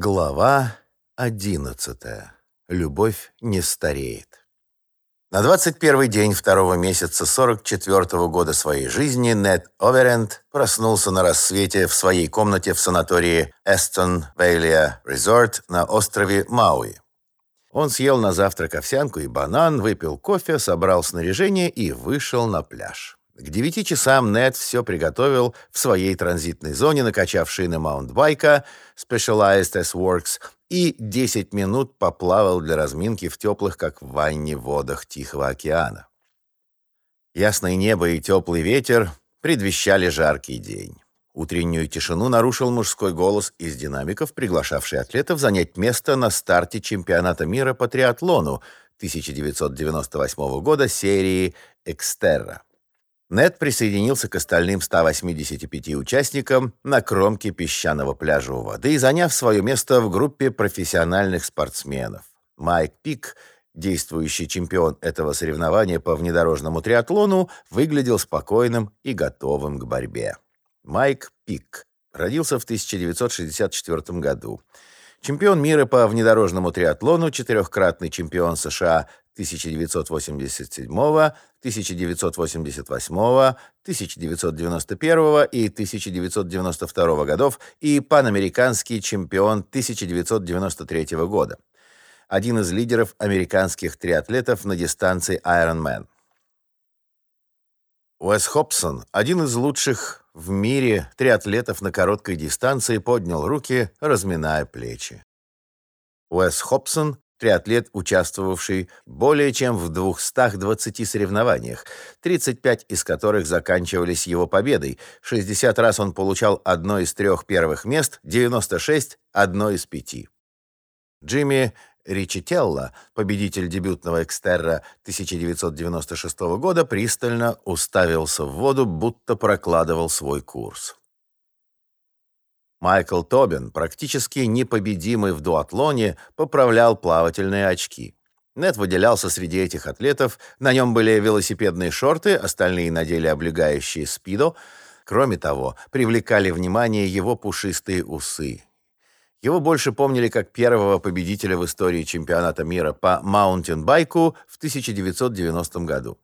Глава 11. Любовь не стареет. На 21 день второго месяца 44-го года своей жизни Нед Оверенд проснулся на рассвете в своей комнате в санатории Эстон Вейлия Резорт на острове Мауи. Он съел на завтрак овсянку и банан, выпил кофе, собрал снаряжение и вышел на пляж. К девяти часам Нед все приготовил в своей транзитной зоне, накачав шины маунтбайка Specialized S-Works и 10 минут поплавал для разминки в теплых, как в ванне, водах Тихого океана. Ясное небо и теплый ветер предвещали жаркий день. Утреннюю тишину нарушил мужской голос из динамиков, приглашавший атлетов занять место на старте чемпионата мира по триатлону 1998 года серии «Экстерра». Нед присоединился к остальным 185 участникам на кромке песчаного пляжа у воды, заняв свое место в группе профессиональных спортсменов. Майк Пик, действующий чемпион этого соревнования по внедорожному триатлону, выглядел спокойным и готовым к борьбе. Майк Пик родился в 1964 году. Чемпион мира по внедорожному триатлону, четырехкратный чемпион США 1987, 1988, 1991 и 1992 годов и панамериканский чемпион 1993 года. Один из лидеров американских триатлетов на дистанции Ironman. Уэс Хобсон, один из лучших в мире триатлетов на короткой дистанции, поднял руки, разминая плечи. Уэс Хобсон триатлет, участвовавший более чем в 220 соревнованиях, 35 из которых заканчивались его победой. 60 раз он получал одно из трех первых мест, 96 — одно из пяти. Джимми Ричителло, победитель дебютного Экстерра 1996 года, пристально уставился в воду, будто прокладывал свой курс. Майкл Тобин, практически непобедимый в дуатлоне, поправлял плавательные очки. Нет выделялся среди этих атлетов, на нем были велосипедные шорты, остальные надели облегающие спидо. Кроме того, привлекали внимание его пушистые усы. Его больше помнили как первого победителя в истории чемпионата мира по маунтинбайку в 1990 году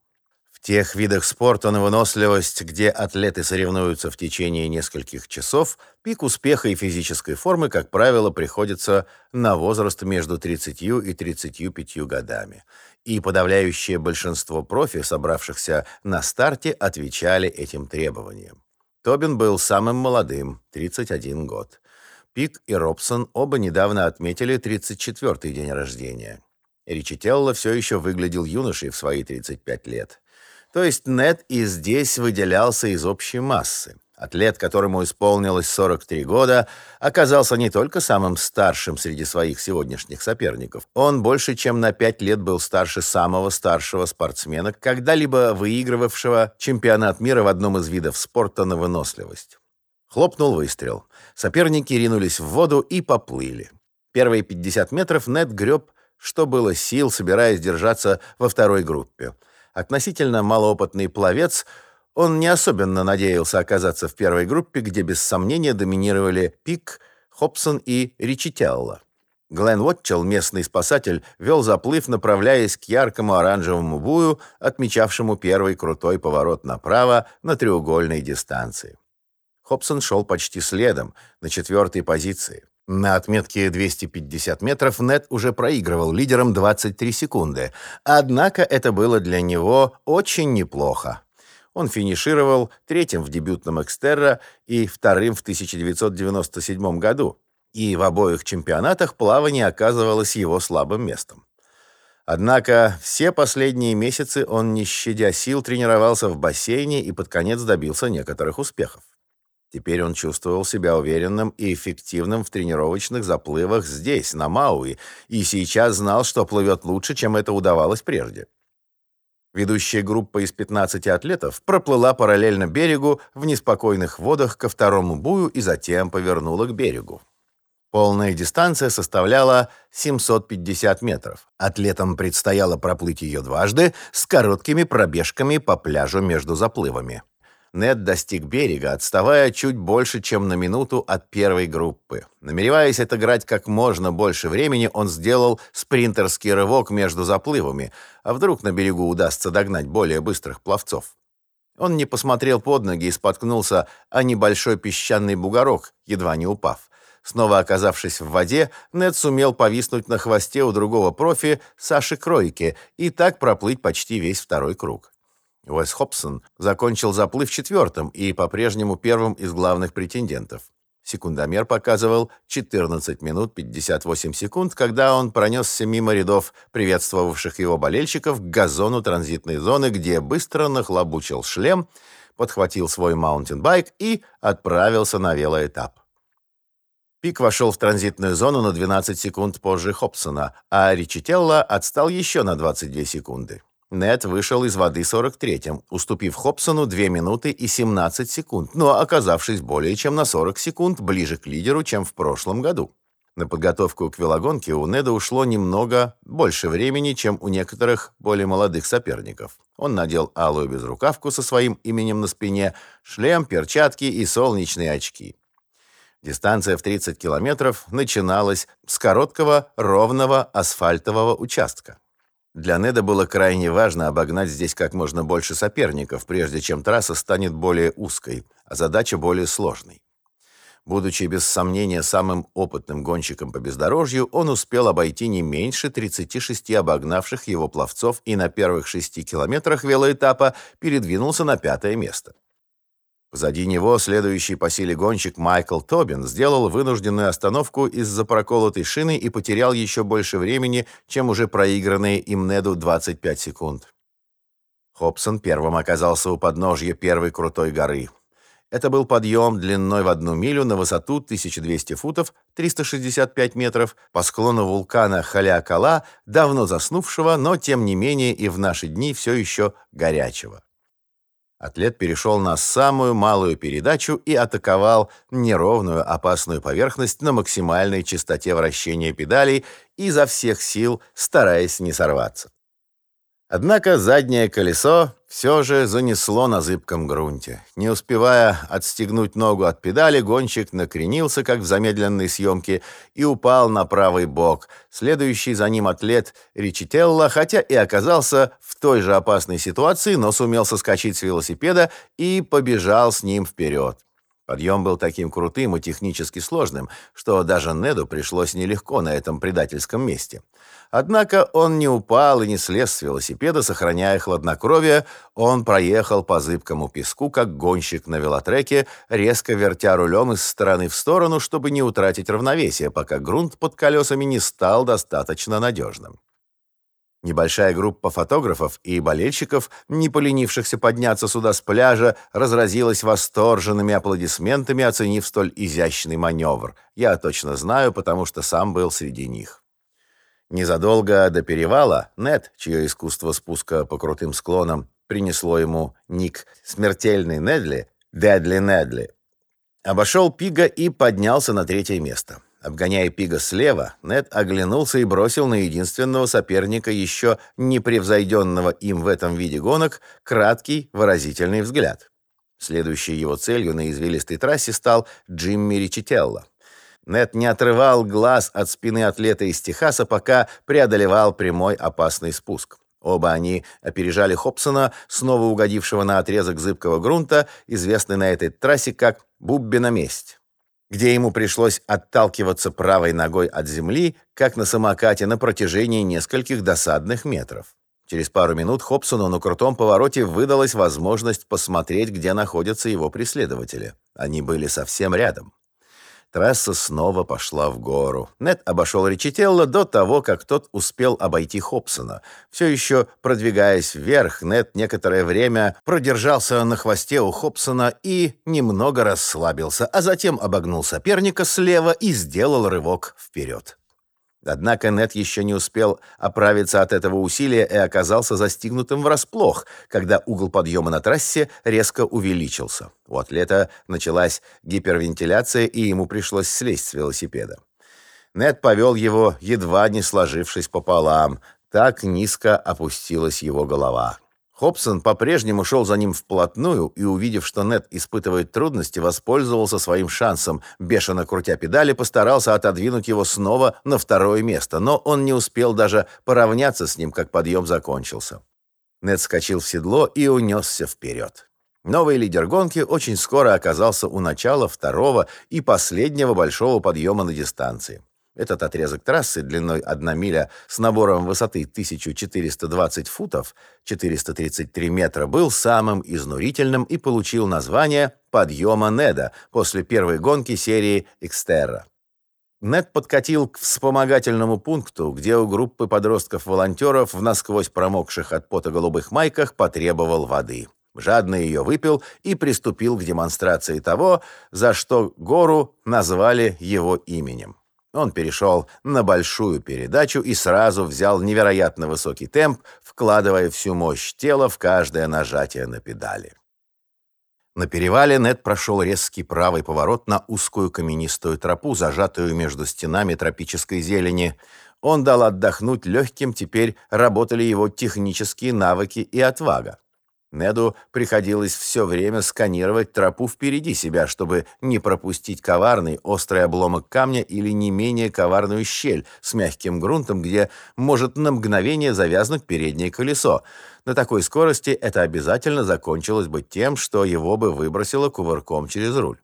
тех видах спорта на выносливость, где атлеты соревнуются в течение нескольких часов, пик успеха и физической формы, как правило, приходится на возраст между 30 и 35 годами. И подавляющее большинство профи, собравшихся на старте, отвечали этим требованиям. Тобин был самым молодым, 31 год. Пик и Робсон оба недавно отметили 34-й день рождения. Ричителло все еще выглядел юношей в свои 35 лет. То есть Нед и здесь выделялся из общей массы. Атлет, которому исполнилось 43 года, оказался не только самым старшим среди своих сегодняшних соперников. Он больше, чем на 5 лет был старше самого старшего спортсмена, когда-либо выигрывавшего чемпионат мира в одном из видов спорта на выносливость. Хлопнул выстрел. Соперники ринулись в воду и поплыли. Первые 50 метров Нед греб, что было сил, собираясь держаться во второй группе. Относительно малоопытный пловец, он не особенно надеялся оказаться в первой группе, где без сомнения доминировали Пик, Хобсон и Ричителло. Глен Уотчелл, местный спасатель, вел заплыв, направляясь к яркому оранжевому бую, отмечавшему первый крутой поворот направо на треугольной дистанции. Хобсон шел почти следом, на четвертой позиции. На отметке 250 метров Нет уже проигрывал лидерам 23 секунды. Однако это было для него очень неплохо. Он финишировал третьим в дебютном Экстерра и вторым в 1997 году. И в обоих чемпионатах плавание оказывалось его слабым местом. Однако все последние месяцы он, не щадя сил, тренировался в бассейне и под конец добился некоторых успехов. Теперь он чувствовал себя уверенным и эффективным в тренировочных заплывах здесь, на Мауи, и сейчас знал, что плывет лучше, чем это удавалось прежде. Ведущая группа из 15 атлетов проплыла параллельно берегу в неспокойных водах ко второму бую и затем повернула к берегу. Полная дистанция составляла 750 метров. Атлетам предстояло проплыть ее дважды с короткими пробежками по пляжу между заплывами. Нед достиг берега, отставая чуть больше, чем на минуту от первой группы. Намереваясь отыграть как можно больше времени, он сделал спринтерский рывок между заплывами, а вдруг на берегу удастся догнать более быстрых пловцов. Он не посмотрел под ноги и споткнулся о небольшой песчаный бугорок, едва не упав. Снова оказавшись в воде, Нед сумел повиснуть на хвосте у другого профи Саши Кройки и так проплыть почти весь второй круг. Уэс Хобсон закончил заплыв четвертым и по-прежнему первым из главных претендентов. Секундомер показывал 14 минут 58 секунд, когда он пронесся мимо рядов приветствовавших его болельщиков к газону транзитной зоны, где быстро нахлобучил шлем, подхватил свой маунтинбайк и отправился на велоэтап. Пик вошел в транзитную зону на 12 секунд позже Хобсона, а Ричителло отстал еще на 22 секунды. Нет вышел из воды 43-м, уступив Хобсону 2 минуты и 17 секунд, но оказавшись более чем на 40 секунд ближе к лидеру, чем в прошлом году. На подготовку к велогонке у Неда ушло немного больше времени, чем у некоторых более молодых соперников. Он надел алую безрукавку со своим именем на спине, шлем, перчатки и солнечные очки. Дистанция в 30 километров начиналась с короткого, ровного асфальтового участка. Для Неда было крайне важно обогнать здесь как можно больше соперников, прежде чем трасса станет более узкой, а задача более сложной. Будучи без сомнения самым опытным гонщиком по бездорожью, он успел обойти не меньше 36 обогнавших его пловцов и на первых шести километрах велоэтапа передвинулся на пятое место. Позади него следующий по силе гонщик Майкл Тобин сделал вынужденную остановку из-за проколотой шины и потерял еще больше времени, чем уже проигранные им Неду 25 секунд. Хобсон первым оказался у подножья первой крутой горы. Это был подъем длиной в одну милю на высоту 1200 футов, 365 метров, по склону вулкана Халякала, давно заснувшего, но тем не менее и в наши дни все еще горячего. Атлет перешел на самую малую передачу и атаковал неровную опасную поверхность на максимальной частоте вращения педалей изо всех сил, стараясь не сорваться. Однако заднее колесо все же занесло на зыбком грунте. Не успевая отстегнуть ногу от педали, гонщик накренился, как в замедленной съемке, и упал на правый бок. Следующий за ним атлет Ричителло, хотя и оказался в той же опасной ситуации, но сумел соскочить с велосипеда и побежал с ним вперед. Подъем был таким крутым и технически сложным, что даже Неду пришлось нелегко на этом предательском месте. Однако он не упал и не слез с велосипеда, сохраняя хладнокровие, он проехал по зыбкому песку, как гонщик на велотреке, резко вертя рулем из стороны в сторону, чтобы не утратить равновесие, пока грунт под колесами не стал достаточно надежным. Небольшая группа фотографов и болельщиков, не поленившихся подняться сюда с пляжа, разразилась восторженными аплодисментами, оценив столь изящный маневр. Я точно знаю, потому что сам был среди них. Незадолго до перевала Нет, чье искусство спуска по крутым склонам принесло ему ник «Смертельный Недли», «Дедли Недли», обошел Пига и поднялся на третье место. Обгоняя Пига слева, Нед оглянулся и бросил на единственного соперника, еще не превзойденного им в этом виде гонок, краткий, выразительный взгляд. Следующей его целью на извилистой трассе стал Джимми Ричителло. Нед не отрывал глаз от спины атлета из Техаса, пока преодолевал прямой опасный спуск. Оба они опережали Хобсона, снова угодившего на отрезок зыбкого грунта, известный на этой трассе как «Буббина месть» где ему пришлось отталкиваться правой ногой от земли, как на самокате на протяжении нескольких досадных метров. Через пару минут Хобсону на крутом повороте выдалась возможность посмотреть, где находятся его преследователи. Они были совсем рядом. Трасса снова пошла в гору. Нет обошел Ричителло до того, как тот успел обойти Хобсона. Все еще продвигаясь вверх, Нет некоторое время продержался на хвосте у Хобсона и немного расслабился, а затем обогнул соперника слева и сделал рывок вперед. Однако Нет еще не успел оправиться от этого усилия и оказался застигнутым врасплох, когда угол подъема на трассе резко увеличился. У атлета началась гипервентиляция, и ему пришлось слезть с велосипеда. Нет повел его, едва не сложившись пополам. Так низко опустилась его голова. Хобсон по-прежнему шел за ним вплотную и, увидев, что Нед испытывает трудности, воспользовался своим шансом. Бешено крутя педали, постарался отодвинуть его снова на второе место, но он не успел даже поравняться с ним, как подъем закончился. Нед скочил в седло и унесся вперед. Новый лидер гонки очень скоро оказался у начала второго и последнего большого подъема на дистанции. Этот отрезок трассы длиной 1 миля с набором высоты 1420 футов, 433 метра, был самым изнурительным и получил название «Подъема Неда» после первой гонки серии «Экстерра». Нед подкатил к вспомогательному пункту, где у группы подростков-волонтеров в насквозь промокших от пота голубых майках потребовал воды. Жадно ее выпил и приступил к демонстрации того, за что гору назвали его именем. Он перешел на большую передачу и сразу взял невероятно высокий темп, вкладывая всю мощь тела в каждое нажатие на педали. На перевале Нед прошел резкий правый поворот на узкую каменистую тропу, зажатую между стенами тропической зелени. Он дал отдохнуть легким, теперь работали его технические навыки и отвага. Неду приходилось все время сканировать тропу впереди себя, чтобы не пропустить коварный острый обломок камня или не менее коварную щель с мягким грунтом, где может на мгновение завязнуть переднее колесо. На такой скорости это обязательно закончилось бы тем, что его бы выбросило кувырком через руль.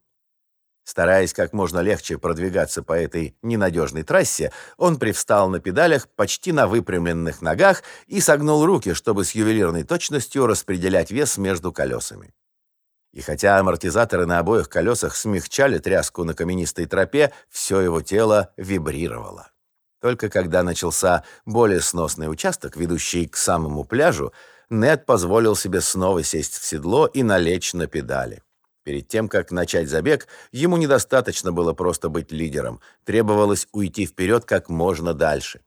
Стараясь как можно легче продвигаться по этой ненадежной трассе, он привстал на педалях почти на выпрямленных ногах и согнул руки, чтобы с ювелирной точностью распределять вес между колесами. И хотя амортизаторы на обоих колесах смягчали тряску на каменистой тропе, все его тело вибрировало. Только когда начался более сносный участок, ведущий к самому пляжу, Нед позволил себе снова сесть в седло и налечь на педали. Перед тем, как начать забег, ему недостаточно было просто быть лидером. Требовалось уйти вперед как можно дальше.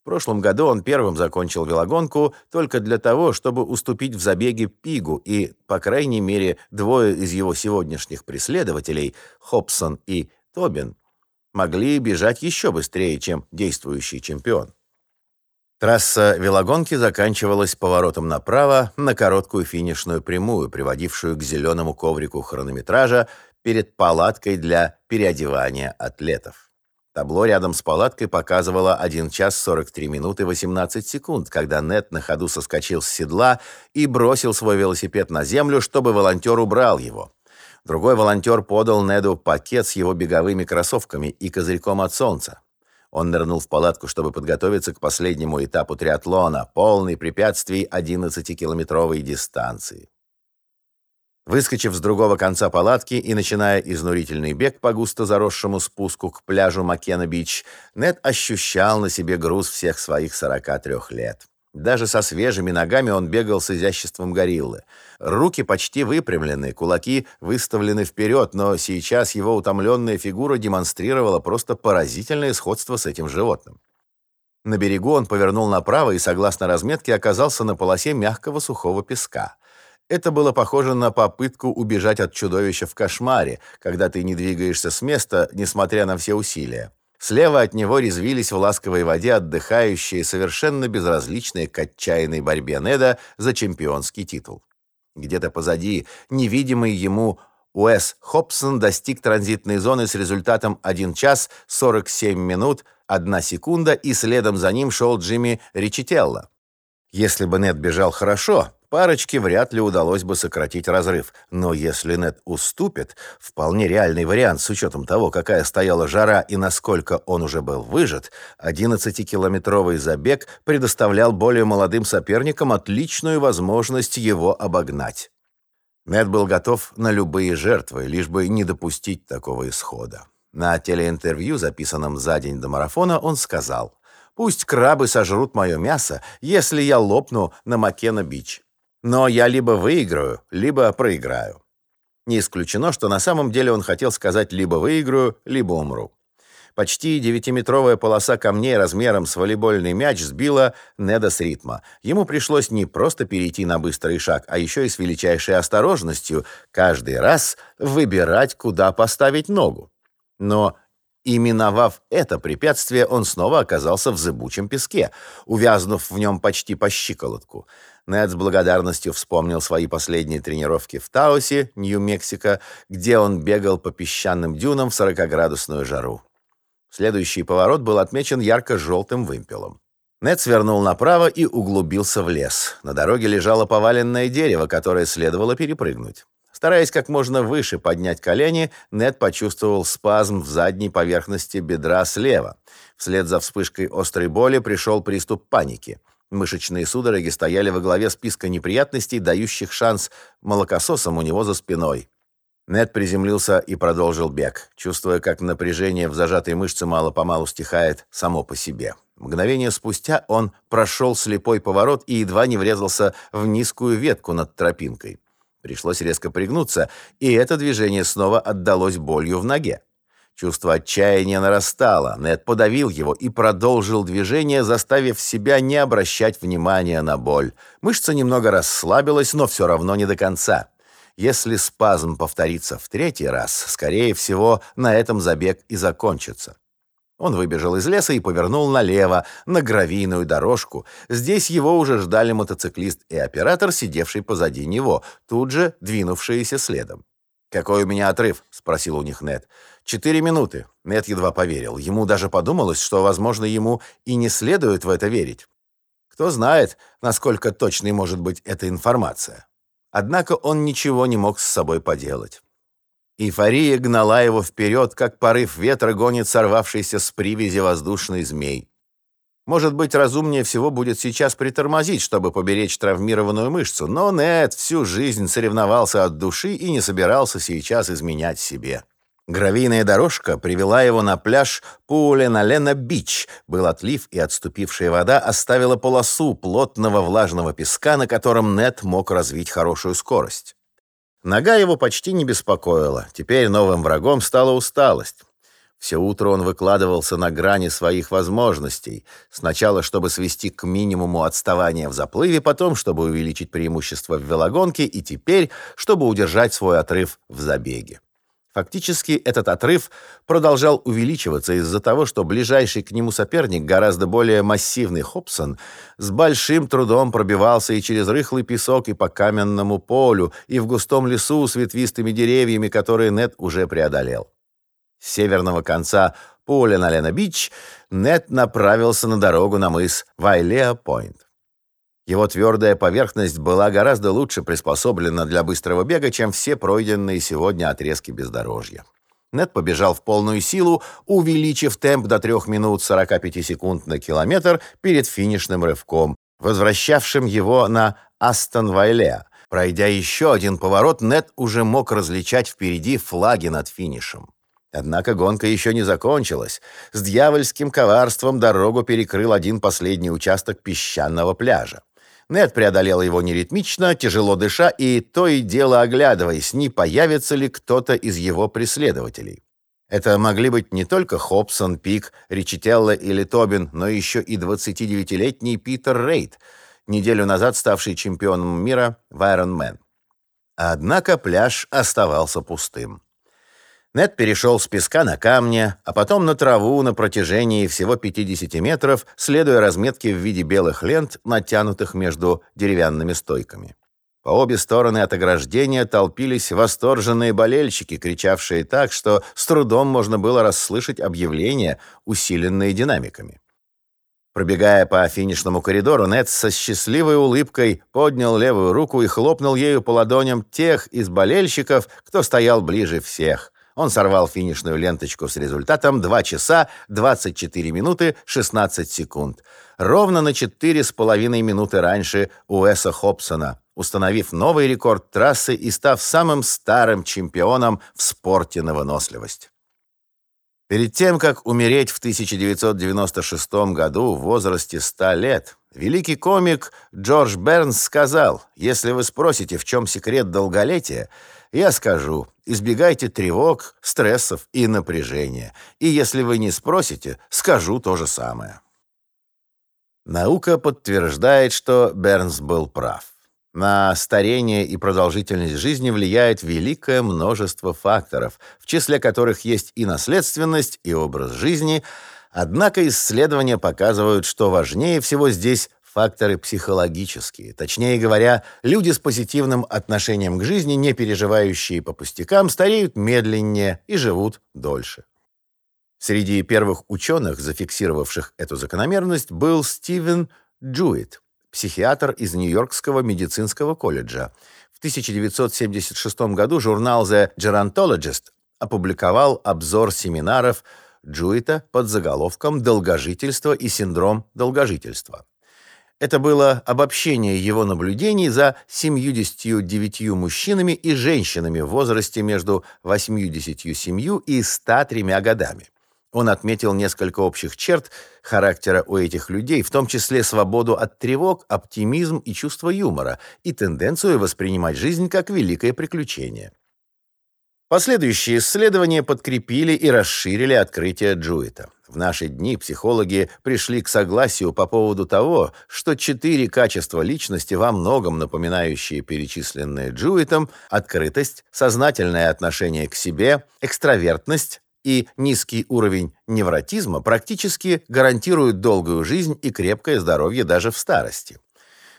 В прошлом году он первым закончил велогонку только для того, чтобы уступить в забеге Пигу, и, по крайней мере, двое из его сегодняшних преследователей, Хобсон и Тобин, могли бежать еще быстрее, чем действующий чемпион. Трасса велогонки заканчивалась поворотом направо на короткую финишную прямую, приводившую к зеленому коврику хронометража перед палаткой для переодевания атлетов. Табло рядом с палаткой показывало 1 час 43 минуты 18 секунд, когда Нет на ходу соскочил с седла и бросил свой велосипед на землю, чтобы волонтер убрал его. Другой волонтер подал Неду пакет с его беговыми кроссовками и козырьком от солнца. Он нырнул в палатку, чтобы подготовиться к последнему этапу триатлона, полный препятствий 11-километровой дистанции. Выскочив с другого конца палатки и начиная изнурительный бег по густо заросшему спуску к пляжу Маккена-Бич, Нед ощущал на себе груз всех своих 43 лет. Даже со свежими ногами он бегал с изяществом гориллы. Руки почти выпрямлены, кулаки выставлены вперед, но сейчас его утомленная фигура демонстрировала просто поразительное сходство с этим животным. На берегу он повернул направо и, согласно разметке, оказался на полосе мягкого сухого песка. Это было похоже на попытку убежать от чудовища в кошмаре, когда ты не двигаешься с места, несмотря на все усилия. Слева от него резвились в ласковой воде отдыхающие, совершенно безразличные к отчаянной борьбе Неда за чемпионский титул. Где-то позади, невидимый ему Уэс Хобсон достиг транзитной зоны с результатом 1 час 47 минут 1 секунда, и следом за ним шел Джимми Ричителло. Если бы Нед бежал хорошо, Парочке вряд ли удалось бы сократить разрыв, но если Нет уступит, вполне реальный вариант с учетом того, какая стояла жара и насколько он уже был выжат, 11-километровый забег предоставлял более молодым соперникам отличную возможность его обогнать. Нет был готов на любые жертвы, лишь бы не допустить такого исхода. На телеинтервью, записанном за день до марафона, он сказал, «Пусть крабы сожрут мое мясо, если я лопну на Маккена-Бич. Но я либо выиграю, либо проиграю. Не исключено, что на самом деле он хотел сказать либо выиграю, либо умру. Почти девятиметровая полоса камней размером с волейбольный мяч сбила Неда с ритма. Ему пришлось не просто перейти на быстрый шаг, а еще и с величайшей осторожностью каждый раз выбирать, куда поставить ногу. Но И миновав это препятствие, он снова оказался в зыбучем песке, увязнув в нем почти по щиколотку. Нед с благодарностью вспомнил свои последние тренировки в Таусе, Нью-Мексико, где он бегал по песчаным дюнам в 40-градусную жару. Следующий поворот был отмечен ярко-желтым вымпелом. Нед свернул направо и углубился в лес. На дороге лежало поваленное дерево, которое следовало перепрыгнуть. Стараясь как можно выше поднять колени, Нед почувствовал спазм в задней поверхности бедра слева. Вслед за вспышкой острой боли пришел приступ паники. Мышечные судороги стояли во главе списка неприятностей, дающих шанс молокососам у него за спиной. Нед приземлился и продолжил бег, чувствуя, как напряжение в зажатой мышце мало-помалу стихает само по себе. Мгновение спустя он прошел слепой поворот и едва не врезался в низкую ветку над тропинкой. Пришлось резко пригнуться, и это движение снова отдалось болью в ноге. Чувство отчаяния нарастало. Нед подавил его и продолжил движение, заставив себя не обращать внимания на боль. Мышца немного расслабилась, но все равно не до конца. Если спазм повторится в третий раз, скорее всего, на этом забег и закончится. Он выбежал из леса и повернул налево, на гравийную дорожку. Здесь его уже ждали мотоциклист и оператор, сидевший позади него, тут же двинувшиеся следом. «Какой у меня отрыв?» — спросил у них Нед. «Четыре минуты». Нед едва поверил. Ему даже подумалось, что, возможно, ему и не следует в это верить. Кто знает, насколько точной может быть эта информация. Однако он ничего не мог с собой поделать. Эйфория гнала его вперед, как порыв ветра гонит сорвавшийся с привязи воздушный змей. Может быть, разумнее всего будет сейчас притормозить, чтобы поберечь травмированную мышцу, но Нед всю жизнь соревновался от души и не собирался сейчас изменять себе. Гравийная дорожка привела его на пляж Пуленалена-Бич. Был отлив, и отступившая вода оставила полосу плотного влажного песка, на котором Нед мог развить хорошую скорость. Нога его почти не беспокоила. Теперь новым врагом стала усталость. Все утро он выкладывался на грани своих возможностей. Сначала, чтобы свести к минимуму отставание в заплыве, потом, чтобы увеличить преимущество в велогонке, и теперь, чтобы удержать свой отрыв в забеге. Фактически этот отрыв продолжал увеличиваться из-за того, что ближайший к нему соперник, гораздо более массивный Хобсон, с большим трудом пробивался и через рыхлый песок, и по каменному полю, и в густом лесу с ветвистыми деревьями, которые Нед уже преодолел. С северного конца поля на Лена-Бич Нед направился на дорогу на мыс Вайлеа-Пойнт. Его твердая поверхность была гораздо лучше приспособлена для быстрого бега, чем все пройденные сегодня отрезки бездорожья. Нед побежал в полную силу, увеличив темп до 3 минут 45 секунд на километр перед финишным рывком, возвращавшим его на Астон-Вайле. Пройдя еще один поворот, Нед уже мог различать впереди флаги над финишем. Однако гонка еще не закончилась. С дьявольским коварством дорогу перекрыл один последний участок песчаного пляжа. Нед преодолел его неритмично, тяжело дыша и то и дело оглядываясь, не появится ли кто-то из его преследователей. Это могли быть не только Хобсон, Пик, Ричителло или Тобин, но еще и 29-летний Питер Рейд, неделю назад ставший чемпионом мира в Ironman. Однако пляж оставался пустым. Нед перешел с песка на камни, а потом на траву на протяжении всего 50 метров, следуя разметке в виде белых лент, натянутых между деревянными стойками. По обе стороны от ограждения толпились восторженные болельщики, кричавшие так, что с трудом можно было расслышать объявления, усиленные динамиками. Пробегая по финишному коридору, Нед со счастливой улыбкой поднял левую руку и хлопнул ею по ладоням тех из болельщиков, кто стоял ближе всех. Он сорвал финишную ленточку с результатом 2 часа 24 минуты 16 секунд. Ровно на 4,5 минуты раньше Уэса Хобсона, установив новый рекорд трассы и став самым старым чемпионом в спорте на выносливость. Перед тем, как умереть в 1996 году в возрасте 100 лет, великий комик Джордж Бернс сказал, «Если вы спросите, в чем секрет долголетия, я скажу, избегайте тревог, стрессов и напряжения. И если вы не спросите, скажу то же самое. Наука подтверждает, что Бернс был прав. На старение и продолжительность жизни влияет великое множество факторов, в числе которых есть и наследственность, и образ жизни. Однако исследования показывают, что важнее всего здесь факторы психологические. Точнее говоря, люди с позитивным отношением к жизни, не переживающие по пустякам, стареют медленнее и живут дольше. Среди первых ученых, зафиксировавших эту закономерность, был Стивен Джуит, психиатр из Нью-Йоркского медицинского колледжа. В 1976 году журнал The Gerontologist опубликовал обзор семинаров Джуита под заголовком «Долгожительство и синдром долгожительства». Это было обобщение его наблюдений за 79 мужчинами и женщинами в возрасте между 87 и 103 годами. Он отметил несколько общих черт характера у этих людей, в том числе свободу от тревог, оптимизм и чувство юмора, и тенденцию воспринимать жизнь как великое приключение. Последующие исследования подкрепили и расширили открытие Джуита. В наши дни психологи пришли к согласию по поводу того, что четыре качества личности, во многом напоминающие перечисленные Джуитом, открытость, сознательное отношение к себе, экстравертность, и низкий уровень невротизма практически гарантируют долгую жизнь и крепкое здоровье даже в старости.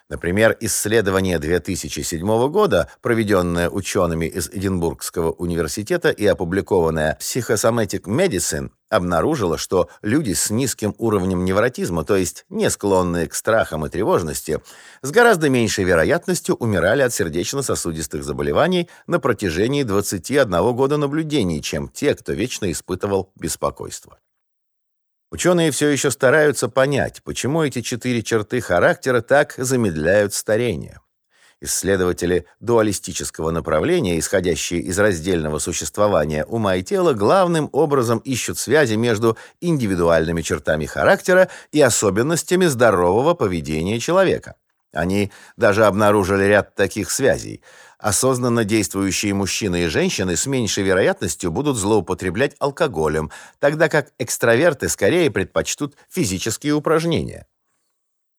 Например, исследование 2007 года, проведенное учеными из Эдинбургского университета и опубликованное Psychosomatic Medicine, обнаружило, что люди с низким уровнем невротизма, то есть не склонные к страхам и тревожности, с гораздо меньшей вероятностью умирали от сердечно-сосудистых заболеваний на протяжении 21 года наблюдений, чем те, кто вечно испытывал беспокойство. Ученые все еще стараются понять, почему эти четыре черты характера так замедляют старение. Исследователи дуалистического направления, исходящие из раздельного существования ума и тела, главным образом ищут связи между индивидуальными чертами характера и особенностями здорового поведения человека. Они даже обнаружили ряд таких связей – осознанно действующие мужчины и женщины с меньшей вероятностью будут злоупотреблять алкоголем, тогда как экстраверты скорее предпочтут физические упражнения.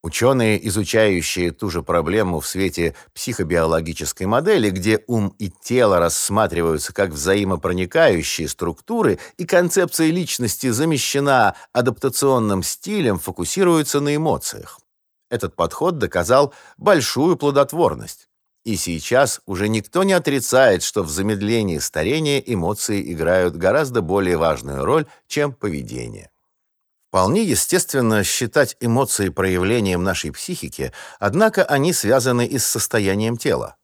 Ученые, изучающие ту же проблему в свете психобиологической модели, где ум и тело рассматриваются как взаимопроникающие структуры и концепция личности замещена адаптационным стилем, фокусируются на эмоциях. Этот подход доказал большую плодотворность. И сейчас уже никто не отрицает, что в замедлении старения эмоции играют гораздо более важную роль, чем поведение. Вполне естественно считать эмоции проявлением нашей психики, однако они связаны и с состоянием тела.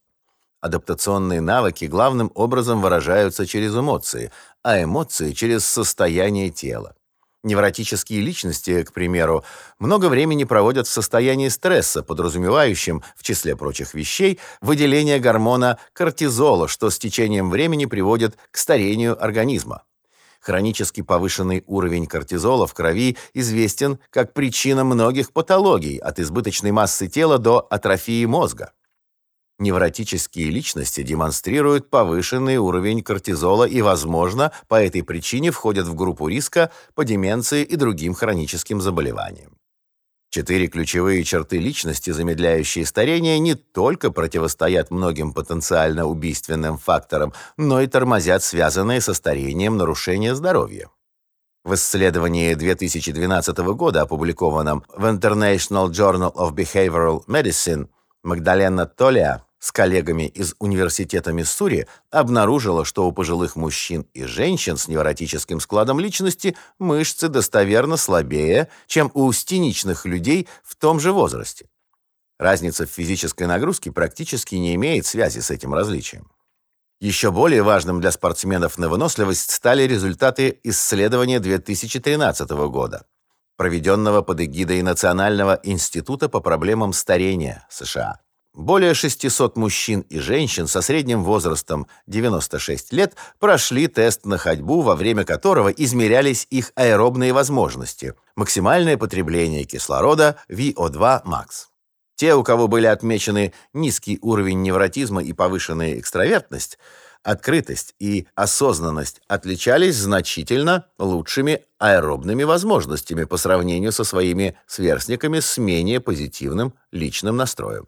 Адаптационные навыки главным образом выражаются через эмоции, а эмоции через состояние тела. Невротические личности, к примеру, много времени проводят в состоянии стресса, подразумевающем, в числе прочих вещей, выделение гормона кортизола, что с течением времени приводит к старению организма. Хронически повышенный уровень кортизола в крови известен как причина многих патологий, от избыточной массы тела до атрофии мозга. Невротические личности демонстрируют повышенный уровень кортизола и, возможно, по этой причине входят в группу риска по деменции и другим хроническим заболеваниям. Четыре ключевые черты личности, замедляющие старение, не только противостоят многим потенциально убийственным факторам, но и тормозят связанные со старением нарушения здоровья. В исследовании 2012 года, опубликованном в International Journal of Behavioral Medicine, Магдалена Толия с коллегами из Университета Миссури обнаружила, что у пожилых мужчин и женщин с невротическим складом личности мышцы достоверно слабее, чем у стеничных людей в том же возрасте. Разница в физической нагрузке практически не имеет связи с этим различием. Еще более важным для спортсменов на выносливость стали результаты исследования 2013 года, проведенного под эгидой Национального института по проблемам старения США. Более 600 мужчин и женщин со средним возрастом 96 лет прошли тест на ходьбу, во время которого измерялись их аэробные возможности, максимальное потребление кислорода VO2 max. Те, у кого были отмечены низкий уровень невротизма и повышенная экстравертность, открытость и осознанность отличались значительно лучшими аэробными возможностями по сравнению со своими сверстниками с менее позитивным личным настроем.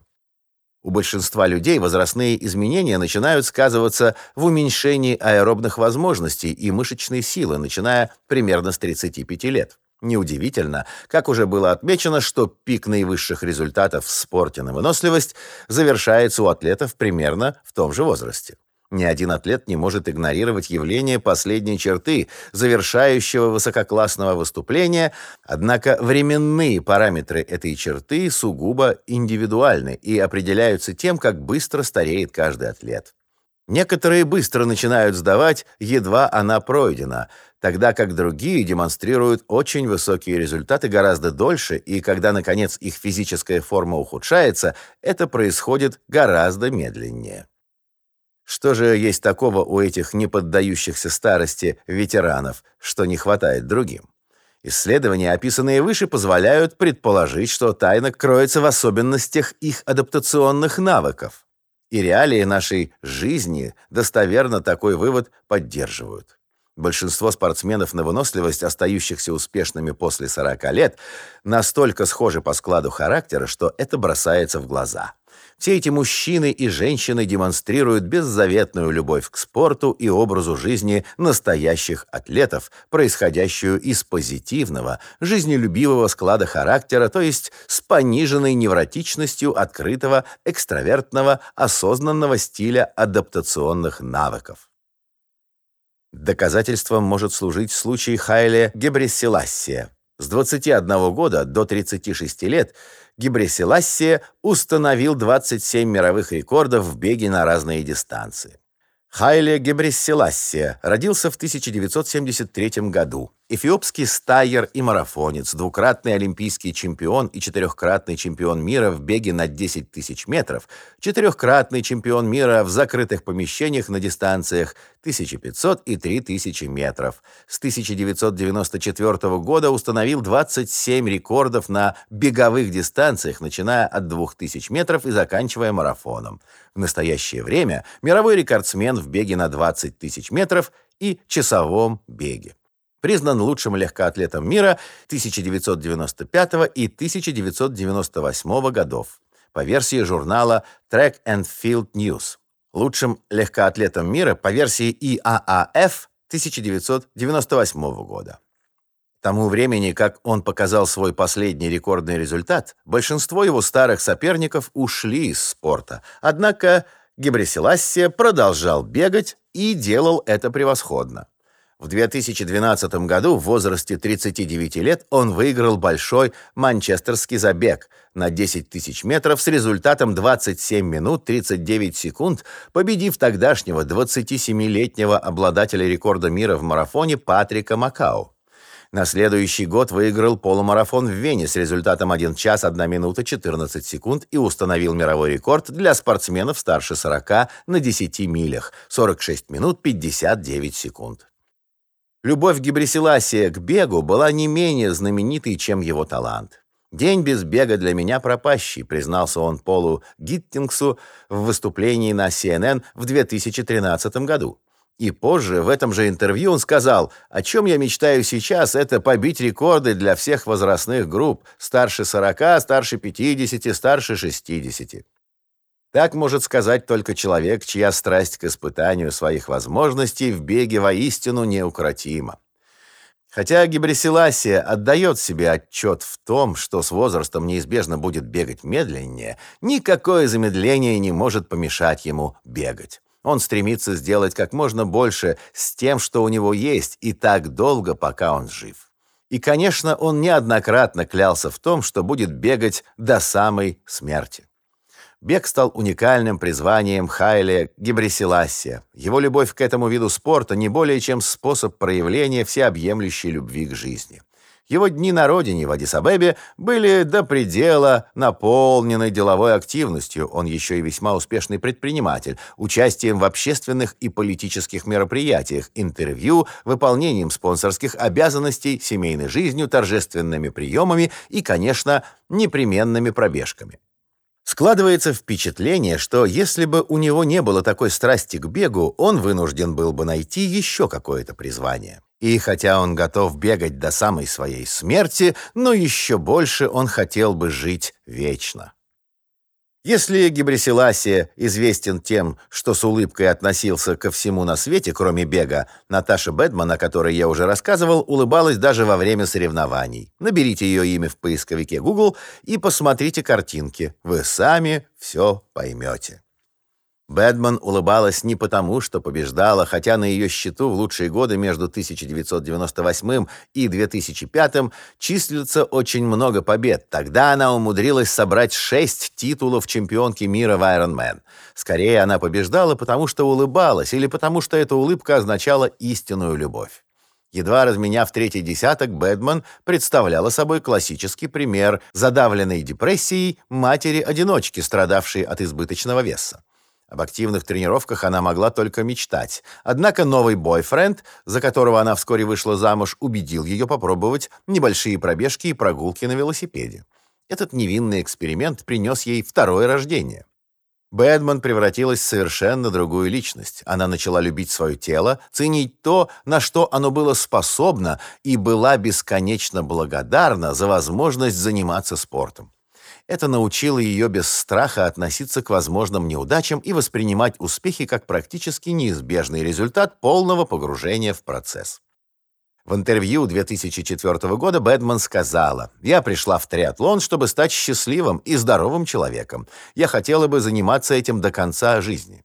У большинства людей возрастные изменения начинают сказываться в уменьшении аэробных возможностей и мышечной силы, начиная примерно с 35 лет. Неудивительно, как уже было отмечено, что пик наивысших результатов в спорте на выносливость завершается у атлетов примерно в том же возрасте. Ни один атлет не может игнорировать явление последней черты, завершающего высококлассного выступления, однако временные параметры этой черты сугубо индивидуальны и определяются тем, как быстро стареет каждый атлет. Некоторые быстро начинают сдавать, едва она пройдена, тогда как другие демонстрируют очень высокие результаты гораздо дольше, и когда, наконец, их физическая форма ухудшается, это происходит гораздо медленнее. Что же есть такого у этих неподдающихся старости ветеранов, что не хватает другим? Исследования, описанные выше, позволяют предположить, что тайна кроется в особенностях их адаптационных навыков. И реалии нашей жизни достоверно такой вывод поддерживают. Большинство спортсменов на выносливость, остающихся успешными после 40 лет, настолько схожи по складу характера, что это бросается в глаза. Все эти мужчины и женщины демонстрируют беззаветную любовь к спорту и образу жизни настоящих атлетов, происходящую из позитивного, жизнелюбивого склада характера, то есть с пониженной невротичностью открытого, экстравертного, осознанного стиля адаптационных навыков. Доказательством может служить случай Хайле Гебресселассия. С 21 года до 36 лет Гибресилассия установил 27 мировых рекордов в беге на разные дистанции. Хайле Гебресселассия родился в 1973 году. Эфиопский стайер и марафонец, двукратный олимпийский чемпион и четырехкратный чемпион мира в беге на 10 тысяч метров, четырехкратный чемпион мира в закрытых помещениях на дистанциях 1500 и 3000 метров. С 1994 года установил 27 рекордов на беговых дистанциях, начиная от 2000 метров и заканчивая марафоном. В настоящее время мировой рекордсмен в беге на 20 тысяч метров и часовом беге признан лучшим легкоатлетом мира 1995 и 1998 годов по версии журнала Track and Field News, лучшим легкоатлетом мира по версии IAAF 1998 года. К тому времени, как он показал свой последний рекордный результат, большинство его старых соперников ушли из спорта. Однако Гебресилассия продолжал бегать и делал это превосходно. В 2012 году в возрасте 39 лет он выиграл большой манчестерский забег на 10 тысяч метров с результатом 27 минут 39 секунд, победив тогдашнего 27-летнего обладателя рекорда мира в марафоне Патрика Макау. На следующий год выиграл полумарафон в Вене с результатом 1 час 1 минута 14 секунд и установил мировой рекорд для спортсменов старше 40 на 10 милях 46 минут 59 секунд. Любовь Гибрисиласия к бегу была не менее знаменитой, чем его талант. «День без бега для меня пропащий», признался он Полу Гиттингсу в выступлении на CNN в 2013 году. И позже, в этом же интервью, он сказал, «О чем я мечтаю сейчас, это побить рекорды для всех возрастных групп, старше 40, старше 50, старше 60». Так может сказать только человек, чья страсть к испытанию своих возможностей в беге воистину неукротима. Хотя Гибрисиласия отдает себе отчет в том, что с возрастом неизбежно будет бегать медленнее, никакое замедление не может помешать ему бегать. Он стремится сделать как можно больше с тем, что у него есть, и так долго, пока он жив. И, конечно, он неоднократно клялся в том, что будет бегать до самой смерти. Бег стал уникальным призванием Хайле Гебресилассия. Его любовь к этому виду спорта не более чем способ проявления всеобъемлющей любви к жизни. Его дни на родине в Адис-Абебе были до предела наполнены деловой активностью. Он еще и весьма успешный предприниматель, участием в общественных и политических мероприятиях, интервью, выполнением спонсорских обязанностей, семейной жизнью, торжественными приемами и, конечно, непременными пробежками. Складывается впечатление, что если бы у него не было такой страсти к бегу, он вынужден был бы найти еще какое-то призвание. И хотя он готов бегать до самой своей смерти, но еще больше он хотел бы жить вечно. Если Гебресиласия известен тем, что с улыбкой относился ко всему на свете, кроме бега, Наташа Бэдман, о которой я уже рассказывал, улыбалась даже во время соревнований. Наберите ее имя в поисковике Google и посмотрите картинки. Вы сами все поймете. Бэдман улыбалась не потому, что побеждала, хотя на ее счету в лучшие годы между 1998 и 2005 числится очень много побед. Тогда она умудрилась собрать шесть титулов чемпионки мира в Ironman. Скорее, она побеждала, потому что улыбалась, или потому что эта улыбка означала истинную любовь. Едва разменяв третий десяток, Бэдман представляла собой классический пример задавленной депрессией матери-одиночки, страдавшей от избыточного веса. Об активных тренировках она могла только мечтать. Однако новый бойфренд, за которого она вскоре вышла замуж, убедил ее попробовать небольшие пробежки и прогулки на велосипеде. Этот невинный эксперимент принес ей второе рождение. Бэдман превратилась в совершенно другую личность. Она начала любить свое тело, ценить то, на что оно было способно, и была бесконечно благодарна за возможность заниматься спортом. Это научило ее без страха относиться к возможным неудачам и воспринимать успехи как практически неизбежный результат полного погружения в процесс. В интервью 2004 года Бэдман сказала, «Я пришла в триатлон, чтобы стать счастливым и здоровым человеком. Я хотела бы заниматься этим до конца жизни.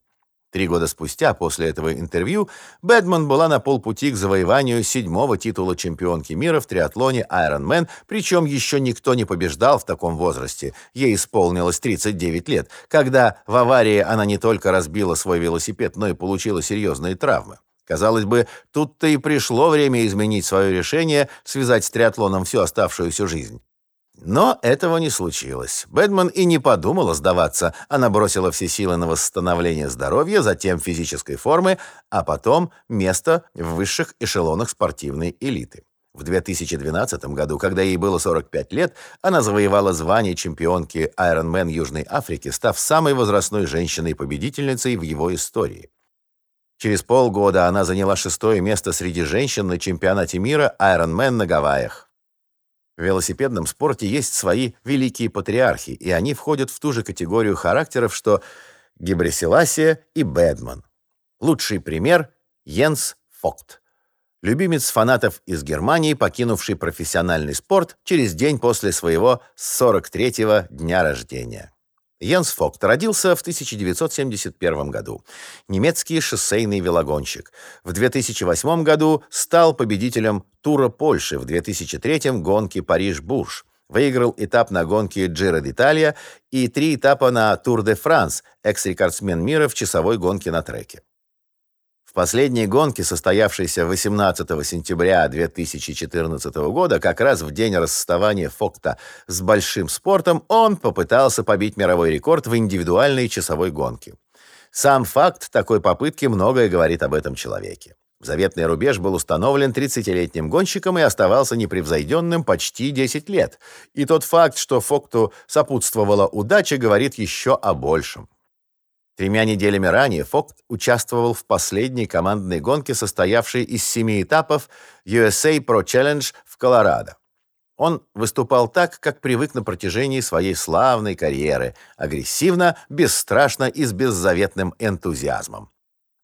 Три года спустя, после этого интервью, Бэдман была на полпути к завоеванию седьмого титула чемпионки мира в триатлоне Ironman, причем еще никто не побеждал в таком возрасте. Ей исполнилось 39 лет, когда в аварии она не только разбила свой велосипед, но и получила серьезные травмы. Казалось бы, тут-то и пришло время изменить свое решение связать с триатлоном всю оставшуюся жизнь. Но этого не случилось. Бэдман и не подумала сдаваться. Она бросила все силы на восстановление здоровья, затем физической формы, а потом место в высших эшелонах спортивной элиты. В 2012 году, когда ей было 45 лет, она завоевала звание чемпионки Ironman Южной Африки, став самой возрастной женщиной-победительницей в его истории. Через полгода она заняла шестое место среди женщин на чемпионате мира Ironman на Гавайях. В велосипедном спорте есть свои великие патриархи, и они входят в ту же категорию характеров, что Гебресиласия и Бэдман. Лучший пример – Йенс Фокт. Любимец фанатов из Германии, покинувший профессиональный спорт через день после своего 43-го дня рождения. Йенс Фокт родился в 1971 году. Немецкий шоссейный велогонщик. В 2008 году стал победителем Тура Польши, в 2003 гонки Париж-Бурж. Выиграл этап на гонке Джиро d'Italia и три этапа на Тур де Франс, экс-рекордсмен мира в часовой гонке на треке последней гонке, состоявшейся 18 сентября 2014 года, как раз в день расставания Фокта с большим спортом, он попытался побить мировой рекорд в индивидуальной часовой гонке. Сам факт такой попытки многое говорит об этом человеке. Заветный рубеж был установлен 30-летним гонщиком и оставался непревзойденным почти 10 лет. И тот факт, что Фокту сопутствовала удача, говорит еще о большем. Тремя неделями ранее Фокт участвовал в последней командной гонке, состоявшей из семи этапов USA Pro Challenge в Колорадо. Он выступал так, как привык на протяжении своей славной карьеры, агрессивно, бесстрашно и с беззаветным энтузиазмом.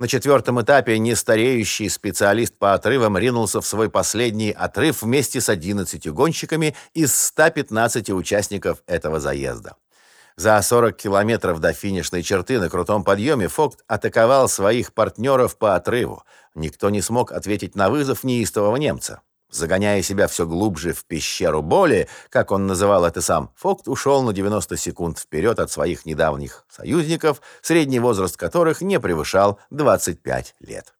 На четвертом этапе нестареющий специалист по отрывам ринулся в свой последний отрыв вместе с 11 гонщиками из 115 участников этого заезда. За 40 километров до финишной черты на крутом подъеме Фокт атаковал своих партнеров по отрыву. Никто не смог ответить на вызов неистового немца. Загоняя себя все глубже в пещеру боли, как он называл это сам, Фокт ушел на 90 секунд вперед от своих недавних союзников, средний возраст которых не превышал 25 лет.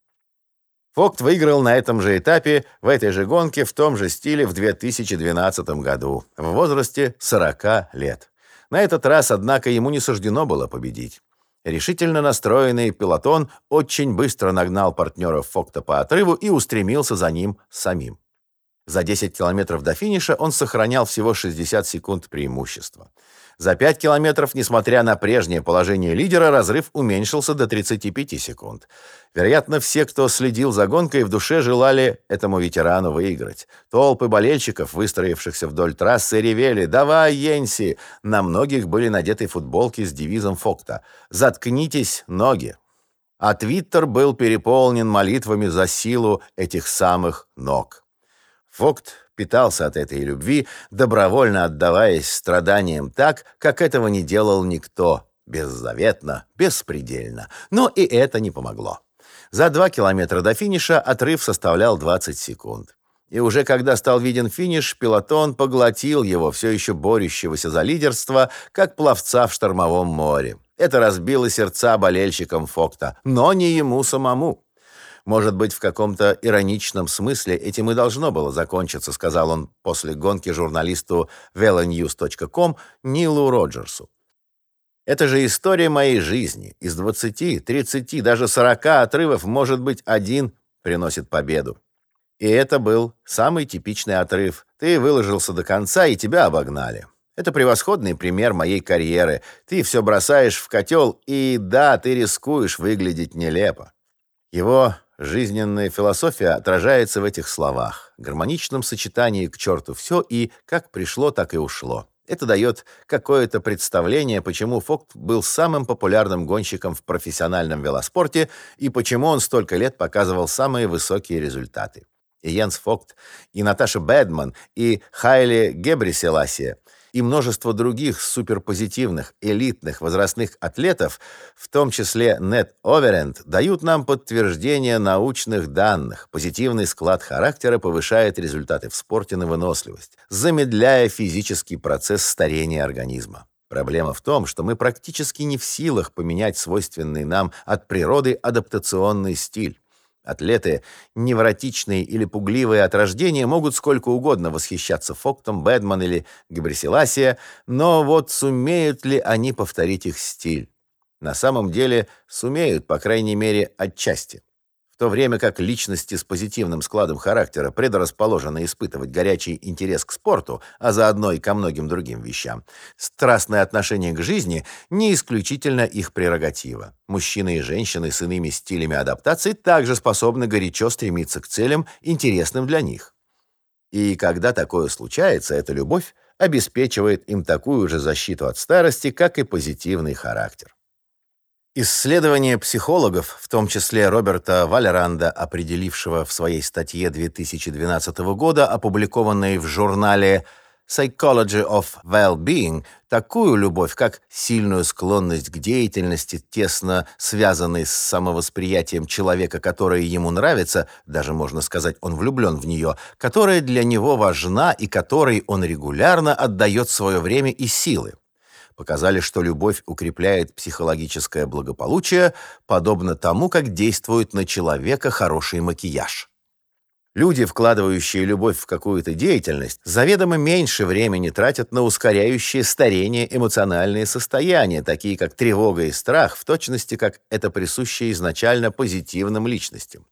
Фокт выиграл на этом же этапе, в этой же гонке, в том же стиле в 2012 году, в возрасте 40 лет. На этот раз, однако, ему не суждено было победить. Решительно настроенный пилотон очень быстро нагнал партнеров Фокта по отрыву и устремился за ним самим. За 10 километров до финиша он сохранял всего 60 секунд преимущества. За 5 километров, несмотря на прежнее положение лидера, разрыв уменьшился до 35 секунд. Вероятно, все, кто следил за гонкой, в душе желали этому ветерану выиграть. Толпы болельщиков, выстроившихся вдоль трассы, ревели «Давай, Йенси!». На многих были надеты футболки с девизом Фокта «Заткнитесь, ноги!». А Твиттер был переполнен молитвами за силу этих самых ног. Фокт питался от этой любви, добровольно отдаваясь страданиям так, как этого не делал никто, беззаветно, беспредельно. Но и это не помогло. За два километра до финиша отрыв составлял 20 секунд. И уже когда стал виден финиш, пилотон поглотил его, все еще борющегося за лидерство, как пловца в штормовом море. Это разбило сердца болельщикам Фокта, но не ему самому. Может быть, в каком-то ироничном смысле этим и должно было закончиться, сказал он после гонки журналисту velonews.com Нилу Роджерсу. Это же история моей жизни. Из 20, 30, даже 40 отрывов, может быть, один приносит победу. И это был самый типичный отрыв. Ты выложился до конца, и тебя обогнали. Это превосходный пример моей карьеры. Ты все бросаешь в котел, и да, ты рискуешь выглядеть нелепо. Его жизненная философия отражается в этих словах. Гармоничном сочетании к черту все и как пришло, так и ушло. Это дает какое-то представление, почему Фокт был самым популярным гонщиком в профессиональном велоспорте и почему он столько лет показывал самые высокие результаты. И Йенс Фокт, и Наташа Бэдман, и Хайли Гебриселасия и множество других суперпозитивных, элитных возрастных атлетов, в том числе Нет Оверенд, дают нам подтверждение научных данных. Позитивный склад характера повышает результаты в спорте на выносливость, замедляя физический процесс старения организма. Проблема в том, что мы практически не в силах поменять свойственный нам от природы адаптационный стиль. Атлеты, невротичные или пугливые от рождения, могут сколько угодно восхищаться Фоктом, Бэдман или Габрисиласия, но вот сумеют ли они повторить их стиль? На самом деле сумеют, по крайней мере, отчасти то время как личности с позитивным складом характера предрасположены испытывать горячий интерес к спорту, а заодно и ко многим другим вещам, страстное отношение к жизни не исключительно их прерогатива. Мужчины и женщины с иными стилями адаптации также способны горячо стремиться к целям, интересным для них. И когда такое случается, эта любовь обеспечивает им такую же защиту от старости, как и позитивный характер. Исследования психологов, в том числе Роберта Валеранда, определившего в своей статье 2012 года, опубликованной в журнале Psychology of Well-being, такую любовь, как сильную склонность к деятельности, тесно связанной с самовосприятием человека, которая ему нравится, даже можно сказать, он влюблен в нее, которая для него важна и которой он регулярно отдает свое время и силы показали, что любовь укрепляет психологическое благополучие, подобно тому, как действует на человека хороший макияж. Люди, вкладывающие любовь в какую-то деятельность, заведомо меньше времени тратят на ускоряющие старение эмоциональные состояния, такие как тревога и страх, в точности как это присуще изначально позитивным личностям.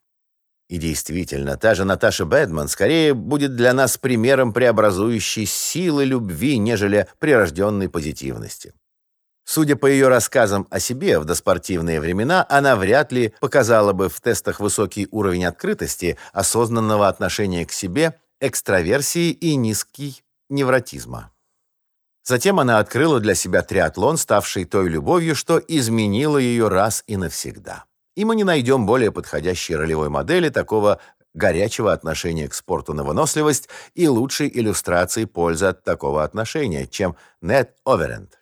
И действительно, та же Наташа Бэдман скорее будет для нас примером преобразующей силы любви, нежели прирожденной позитивности. Судя по ее рассказам о себе в доспортивные времена, она вряд ли показала бы в тестах высокий уровень открытости, осознанного отношения к себе, экстраверсии и низкий невротизма. Затем она открыла для себя триатлон, ставший той любовью, что изменило ее раз и навсегда и мы не найдем более подходящей ролевой модели такого горячего отношения к спорту на выносливость и лучшей иллюстрации пользы от такого отношения, чем Нет Оверенд.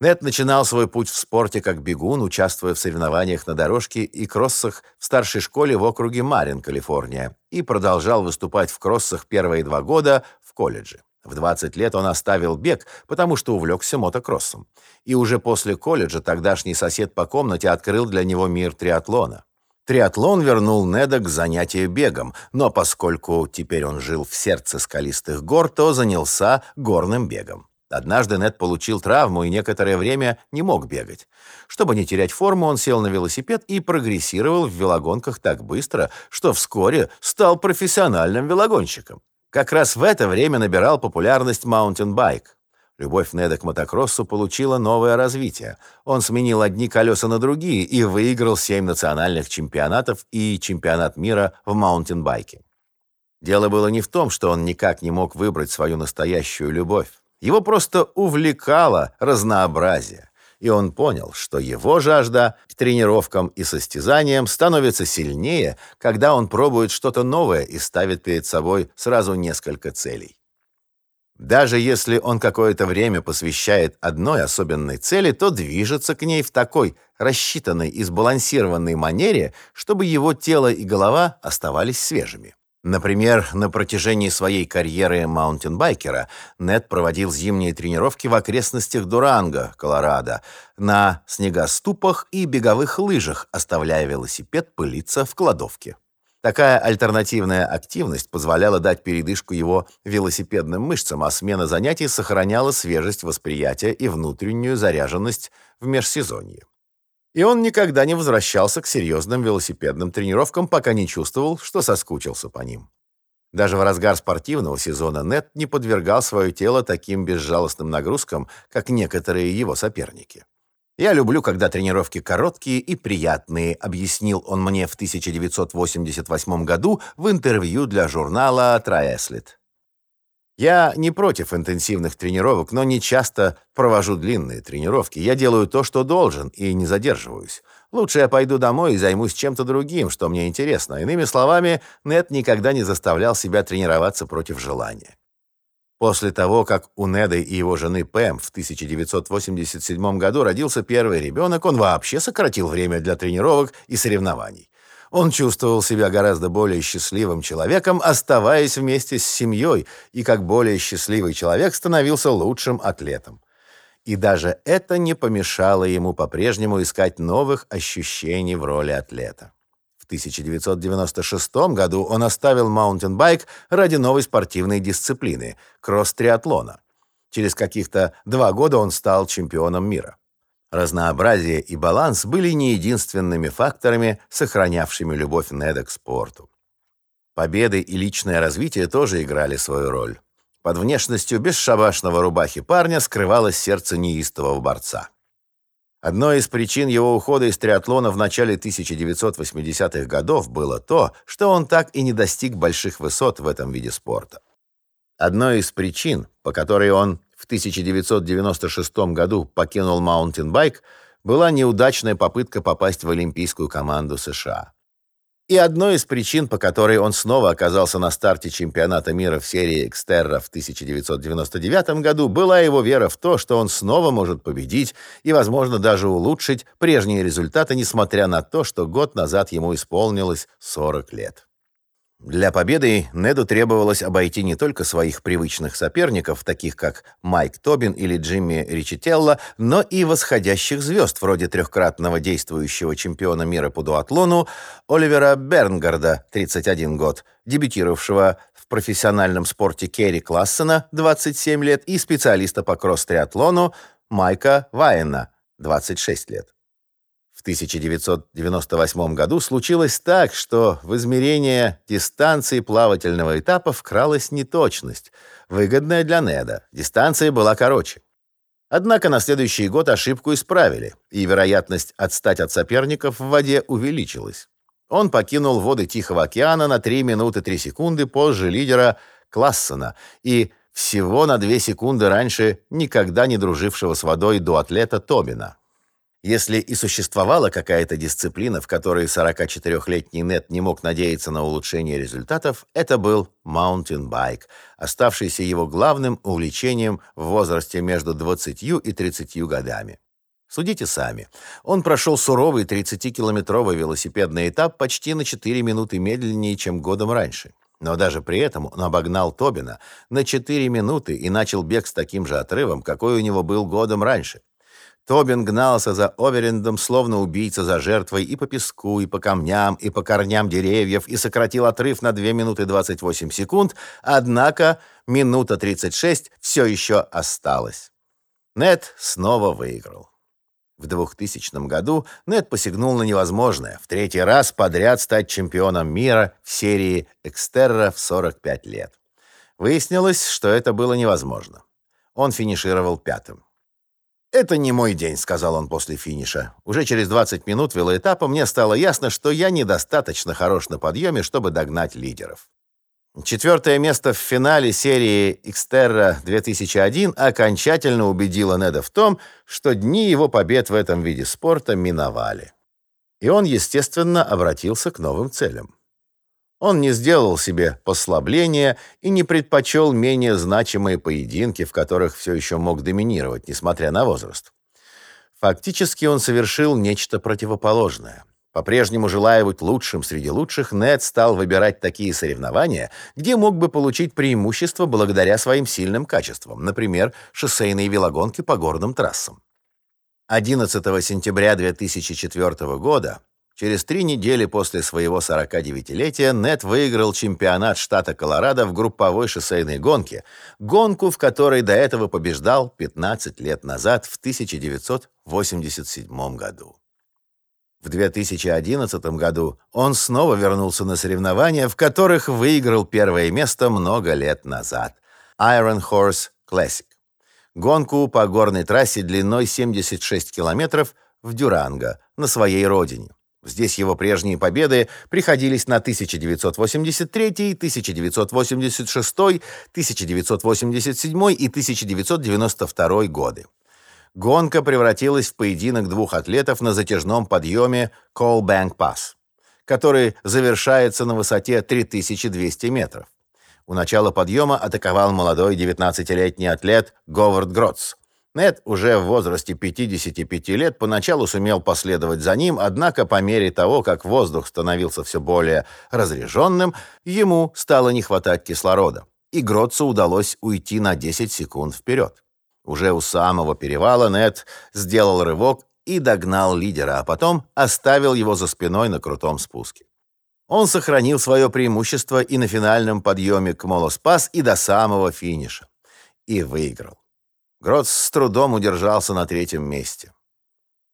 Нет начинал свой путь в спорте как бегун, участвуя в соревнованиях на дорожке и кроссах в старшей школе в округе Марин, Калифорния, и продолжал выступать в кроссах первые два года в колледже. В 20 лет он оставил бег, потому что увлекся мотокроссом. И уже после колледжа тогдашний сосед по комнате открыл для него мир триатлона. Триатлон вернул Неда к занятию бегом, но поскольку теперь он жил в сердце скалистых гор, то занялся горным бегом. Однажды Нед получил травму и некоторое время не мог бегать. Чтобы не терять форму, он сел на велосипед и прогрессировал в велогонках так быстро, что вскоре стал профессиональным велогонщиком. Как раз в это время набирал популярность маунтинбайк. Любовь Неда к мотокроссу получила новое развитие. Он сменил одни колеса на другие и выиграл семь национальных чемпионатов и чемпионат мира в маунтинбайке. Дело было не в том, что он никак не мог выбрать свою настоящую любовь. Его просто увлекало разнообразие, и он понял, что его жажда к тренировкам и состязаниям становится сильнее, когда он пробует что-то новое и ставит перед собой сразу несколько целей. Даже если он какое-то время посвящает одной особенной цели, то движется к ней в такой рассчитанной и сбалансированной манере, чтобы его тело и голова оставались свежими. Например, на протяжении своей карьеры маунтинбайкера Нед проводил зимние тренировки в окрестностях Дуранго, Колорадо, на снегоступах и беговых лыжах, оставляя велосипед пылиться в кладовке. Такая альтернативная активность позволяла дать передышку его велосипедным мышцам, а смена занятий сохраняла свежесть восприятия и внутреннюю заряженность в межсезонье. И он никогда не возвращался к серьезным велосипедным тренировкам, пока не чувствовал, что соскучился по ним. Даже в разгар спортивного сезона Нет не подвергал свое тело таким безжалостным нагрузкам, как некоторые его соперники. «Я люблю, когда тренировки короткие и приятные», объяснил он мне в 1988 году в интервью для журнала «Траэслит». Я не против интенсивных тренировок, но не часто провожу длинные тренировки. Я делаю то, что должен, и не задерживаюсь. Лучше я пойду домой и займусь чем-то другим, что мне интересно. Иными словами, Нет никогда не заставлял себя тренироваться против желания. После того, как у Неда и его жены Пэм в 1987 году родился первый ребенок, он вообще сократил время для тренировок и соревнований. Он чувствовал себя гораздо более счастливым человеком, оставаясь вместе с семьей, и как более счастливый человек становился лучшим атлетом. И даже это не помешало ему по-прежнему искать новых ощущений в роли атлета. В 1996 году он оставил маунтинбайк ради новой спортивной дисциплины – кросс-триатлона. Через каких-то два года он стал чемпионом мира. Разнообразие и баланс были не единственными факторами, сохранявшими любовь Неда к спорту. Победы и личное развитие тоже играли свою роль. Под внешностью бесшабашного рубахи парня скрывалось сердце неистового борца. Одной из причин его ухода из триатлона в начале 1980-х годов было то, что он так и не достиг больших высот в этом виде спорта. Одной из причин, по которой он в 1996 году покинул маунтинбайк, была неудачная попытка попасть в олимпийскую команду США. И одной из причин, по которой он снова оказался на старте чемпионата мира в серии XTERRA в 1999 году, была его вера в то, что он снова может победить и, возможно, даже улучшить прежние результаты, несмотря на то, что год назад ему исполнилось 40 лет. Для победы Неду требовалось обойти не только своих привычных соперников, таких как Майк Тобин или Джимми Ричителло, но и восходящих звезд, вроде трехкратного действующего чемпиона мира по дуатлону Оливера Бернгарда, 31 год, дебютировавшего в профессиональном спорте Керри Классена, 27 лет, и специалиста по кросс-триатлону Майка Вайена, 26 лет. В 1998 году случилось так, что в измерение дистанции плавательного этапа вкралась неточность, выгодная для Неда. Дистанция была короче. Однако на следующий год ошибку исправили, и вероятность отстать от соперников в воде увеличилась. Он покинул воды Тихого океана на 3 минуты 3 секунды позже лидера Классена и всего на 2 секунды раньше никогда не дружившего с водой до атлета Тобина. Если и существовала какая-то дисциплина, в которой 44-летний Нет не мог надеяться на улучшение результатов, это был маунтинбайк, оставшийся его главным увлечением в возрасте между 20 и 30 годами. Судите сами. Он прошел суровый 30-километровый велосипедный этап почти на 4 минуты медленнее, чем годом раньше. Но даже при этом он обогнал Тобина на 4 минуты и начал бег с таким же отрывом, какой у него был годом раньше. Тобин гнался за Оверендом, словно убийца за жертвой, и по песку, и по камням, и по корням деревьев, и сократил отрыв на 2 минуты 28 секунд, однако минута 36 все еще осталась. Нет снова выиграл. В 2000 году Нет посягнул на невозможное, в третий раз подряд стать чемпионом мира в серии Экстерра в 45 лет. Выяснилось, что это было невозможно. Он финишировал пятым. «Это не мой день», — сказал он после финиша. «Уже через 20 минут велоэтапа мне стало ясно, что я недостаточно хорош на подъеме, чтобы догнать лидеров». Четвертое место в финале серии Xterra 2001 окончательно убедило Неда в том, что дни его побед в этом виде спорта миновали. И он, естественно, обратился к новым целям. Он не сделал себе послабления и не предпочел менее значимые поединки, в которых все еще мог доминировать, несмотря на возраст. Фактически он совершил нечто противоположное. По-прежнему желая быть лучшим среди лучших, Нед стал выбирать такие соревнования, где мог бы получить преимущество благодаря своим сильным качествам, например, шоссейные велогонки по горным трассам. 11 сентября 2004 года Через три недели после своего 49-летия Нет выиграл чемпионат штата Колорадо в групповой шоссейной гонке, гонку, в которой до этого побеждал 15 лет назад, в 1987 году. В 2011 году он снова вернулся на соревнования, в которых выиграл первое место много лет назад – Iron Horse Classic. Гонку по горной трассе длиной 76 километров в Дюранго, на своей родине. Здесь его прежние победы приходились на 1983, 1986, 1987 и 1992 годы. Гонка превратилась в поединок двух атлетов на затяжном подъеме Колбанк Пасс, который завершается на высоте 3200 метров. У начала подъема атаковал молодой 19-летний атлет Говард Гротс. Нед уже в возрасте 55 лет поначалу сумел последовать за ним, однако по мере того, как воздух становился все более разреженным, ему стало не хватать кислорода, и Гротцу удалось уйти на 10 секунд вперед. Уже у самого перевала Нед сделал рывок и догнал лидера, а потом оставил его за спиной на крутом спуске. Он сохранил свое преимущество и на финальном подъеме к Молоспас, и до самого финиша. И выиграл. Гротс с трудом удержался на третьем месте.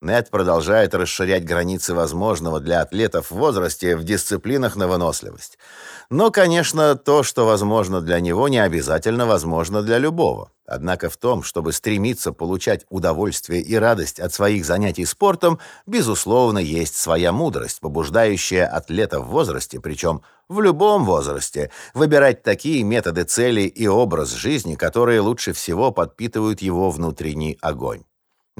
Нет продолжает расширять границы возможного для атлетов в возрасте в дисциплинах на выносливость. Но, конечно, то, что возможно для него, не обязательно возможно для любого. Однако в том, чтобы стремиться получать удовольствие и радость от своих занятий спортом, безусловно, есть своя мудрость, побуждающая атлета в возрасте, причем в любом возрасте, выбирать такие методы цели и образ жизни, которые лучше всего подпитывают его внутренний огонь.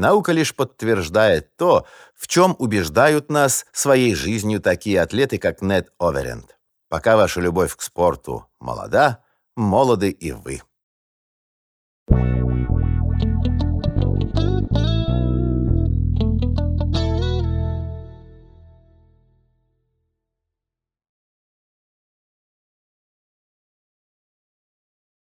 Наука лишь подтверждает то, в чем убеждают нас своей жизнью такие атлеты, как Нед Оверенд. Пока ваша любовь к спорту молода, молоды и вы.